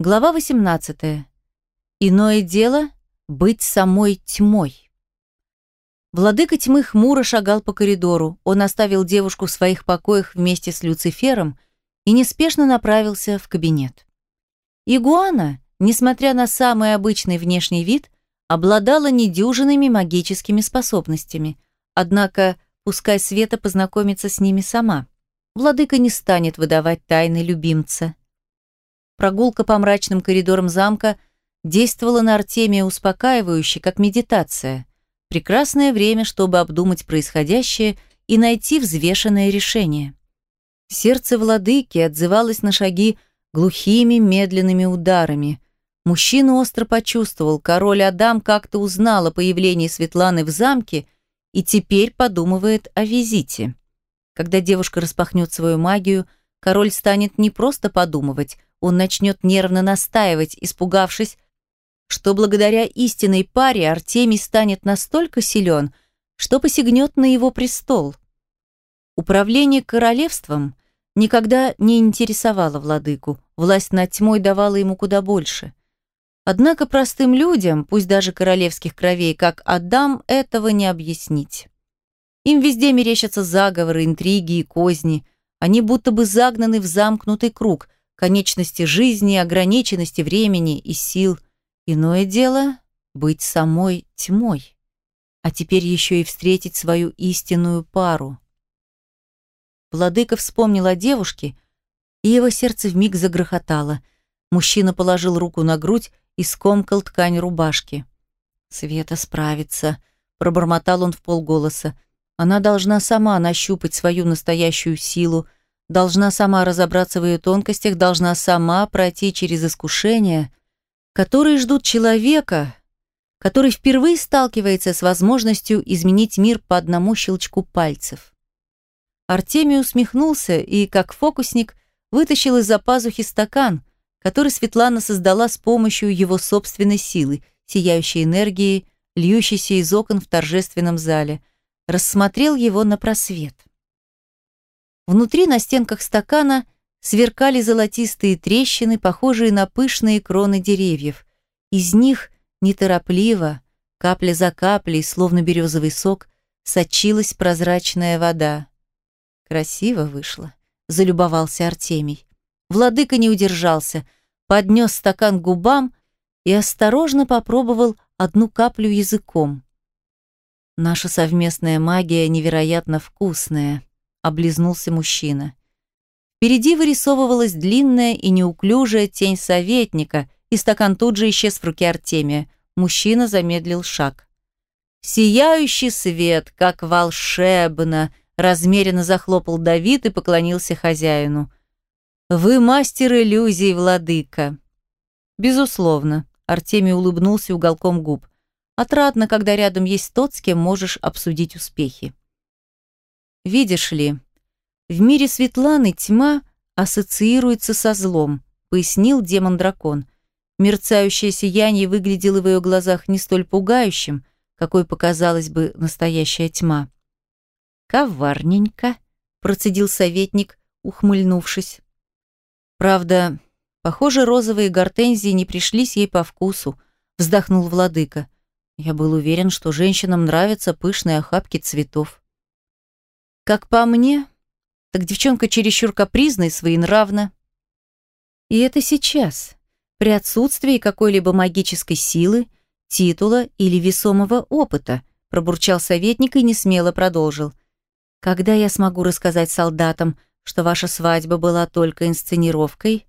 Глава 18. Иное дело — быть самой тьмой. Владыка тьмы хмуро шагал по коридору. Он оставил девушку в своих покоях вместе с Люцифером и неспешно направился в кабинет. Игуана, несмотря на самый обычный внешний вид, обладала недюжинными магическими способностями. Однако, пускай Света познакомится с ними сама. Владыка не станет выдавать тайны любимца. Прогулка по мрачным коридорам замка действовала на Артемия успокаивающе, как медитация. Прекрасное время, чтобы обдумать происходящее и найти взвешенное решение. Сердце владыки отзывалось на шаги глухими медленными ударами. Мужчина остро почувствовал, король Адам как-то узнал о появлении Светланы в замке и теперь подумывает о визите. Когда девушка распахнет свою магию, король станет не просто подумывать, он начнет нервно настаивать, испугавшись, что благодаря истинной паре Артемий станет настолько силен, что посягнет на его престол. Управление королевством никогда не интересовало владыку, власть над тьмой давала ему куда больше. Однако простым людям, пусть даже королевских кровей, как Адам, этого не объяснить. Им везде мерещатся заговоры, интриги и козни. Они будто бы загнаны в замкнутый круг, конечности жизни, ограниченности времени и сил. Иное дело — быть самой тьмой. А теперь еще и встретить свою истинную пару. Владыка вспомнил о девушке, и его сердце вмиг загрохотало. Мужчина положил руку на грудь и скомкал ткань рубашки. «Света справится», — пробормотал он в полголоса. «Она должна сама нащупать свою настоящую силу, должна сама разобраться в ее тонкостях, должна сама пройти через искушения, которые ждут человека, который впервые сталкивается с возможностью изменить мир по одному щелчку пальцев. Артемий усмехнулся и, как фокусник, вытащил из-за пазухи стакан, который Светлана создала с помощью его собственной силы, сияющей энергии, льющейся из окон в торжественном зале, рассмотрел его на просвет. Внутри на стенках стакана сверкали золотистые трещины, похожие на пышные кроны деревьев. Из них неторопливо, капля за каплей, словно березовый сок, сочилась прозрачная вода. Красиво вышло, залюбовался Артемий. Владыка не удержался, поднес стакан к губам и осторожно попробовал одну каплю языком. Наша совместная магия невероятно вкусная облизнулся мужчина. Впереди вырисовывалась длинная и неуклюжая тень советника, и стакан тут же исчез в руке Артемия. Мужчина замедлил шаг. «Сияющий свет, как волшебно!» размеренно захлопал Давид и поклонился хозяину. «Вы мастер иллюзий, владыка!» «Безусловно», — Артемий улыбнулся уголком губ. «Отрадно, когда рядом есть тот, с кем можешь обсудить успехи». Видишь ли, в мире Светланы тьма ассоциируется со злом, пояснил демон-дракон. Мерцающее сияние выглядело в ее глазах не столь пугающим, какой показалась бы настоящая тьма. «Коварненько», — процедил советник, ухмыльнувшись. «Правда, похоже, розовые гортензии не пришлись ей по вкусу», — вздохнул владыка. «Я был уверен, что женщинам нравятся пышные охапки цветов». Как по мне, так девчонка чересчур капризна и своенравна. И это сейчас, при отсутствии какой-либо магической силы, титула или весомого опыта, пробурчал советник и несмело продолжил. Когда я смогу рассказать солдатам, что ваша свадьба была только инсценировкой?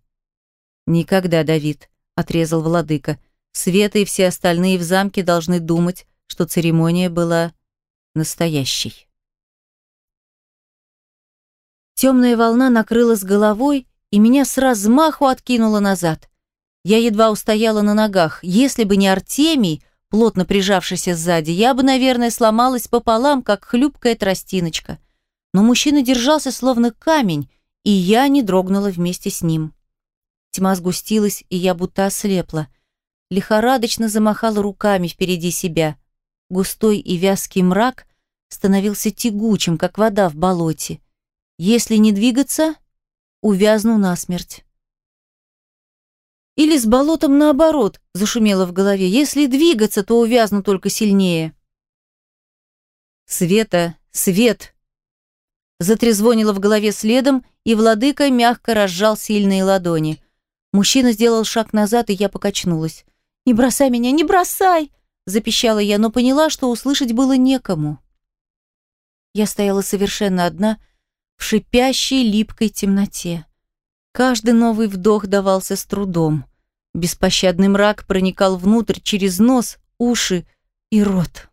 Никогда, Давид, отрезал владыка. Света и все остальные в замке должны думать, что церемония была настоящей. Темная волна накрыла с головой и меня с размаху откинула назад. Я едва устояла на ногах. Если бы не Артемий, плотно прижавшийся сзади, я бы, наверное, сломалась пополам, как хлюпкая тростиночка. Но мужчина держался словно камень, и я не дрогнула вместе с ним. Тьма сгустилась, и я будто ослепла. Лихорадочно замахала руками впереди себя. Густой и вязкий мрак становился тягучим, как вода в болоте. Если не двигаться, увязну насмерть. Или с болотом наоборот, зашумело в голове. Если двигаться, то увязну только сильнее. Света, свет! Затрезвонило в голове следом, и владыка мягко разжал сильные ладони. Мужчина сделал шаг назад, и я покачнулась. «Не бросай меня, не бросай!» запищала я, но поняла, что услышать было некому. Я стояла совершенно одна в шипящей липкой темноте. Каждый новый вдох давался с трудом. Беспощадный мрак проникал внутрь через нос, уши и рот.